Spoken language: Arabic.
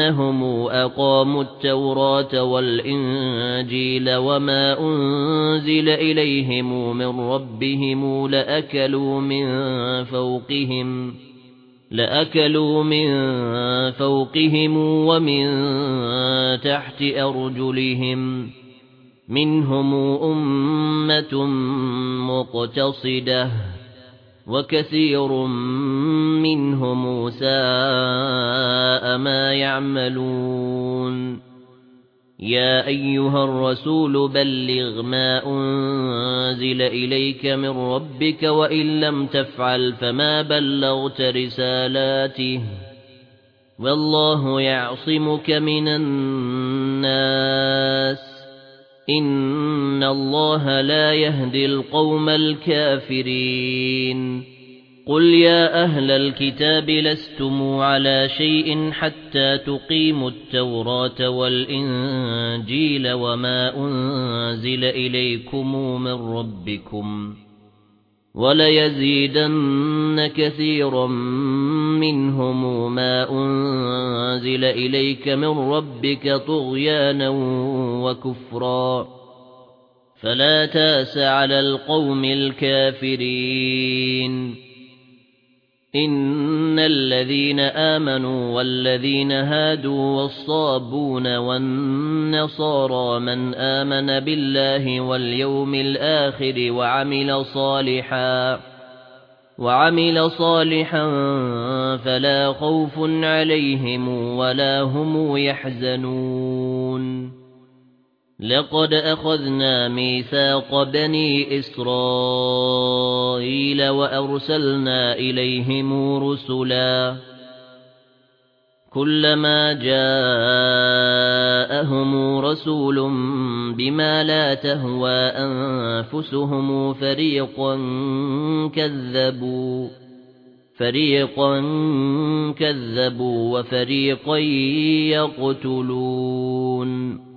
أنهم أقاموا التوراة والإنجيل وما أنزل إليهم من ربهم لأكلوا من فوقهم لأكلوا من فوقهم ومن تحت أرجلهم منهم أمة مقتصدة وكثير منهم ما يعملون. يا أيها الرسول بلغ ما أنزل إليك من ربك وإن لم تفعل فما بلغت رسالاته. والله يعصمك من الناس. إن الله لا يهدي القوم الكافرين. قُلْ يَا أَهْلَ الْكِتَابِ لَسْتُمْ عَلَى شَيْءٍ حَتَّى تُقِيمُوا التَّوْرَاةَ وَالْإِنْجِيلَ وَمَا أُنْزِلَ إِلَيْكُمْ مِنْ رَبِّكُمْ وَلَيَزِيدَنَّ كَثِيرًا مِنْهُمْ مَا أُنْزِلَ إِلَيْكَ مِنْ رَبِّكَ طُغْيَانًا وَكُفْرًا فَلَا تَأْسَ عَلَى الْقَوْمِ الْكَافِرِينَ إِنَّ الَّذِينَ آمَنُوا وَالَّذِينَ هَادُوا وَالصَّابُونَ وَالنَّصَارَى مَنْ آمَنَ بِاللَّهِ وَالْيَوْمِ الْآخِرِ وَعَمِلَ صَالِحًا وَعَمِلَ صَالِحًا فَلَا خَوْفٌ عَلَيْهِمْ وَلَا هُمْ يَحْزَنُونَ لَقَدْ أَخَذْنَا مِيثَاقَ بَنِي إِسْرَائِيلَ وَأَرْسَلْنَا إِلَيْهِمْ رُسُلًا. كُلَّمَا جَاءَهُمْ رَسُولٌ بِمَا لَا تَهْوَى أَنفُسُهُمْ فَرِيقًا كَذَّبُوا فَرِيقًا كَذَّبُوا وَفَرِيقًا يَقْتُلُونَ.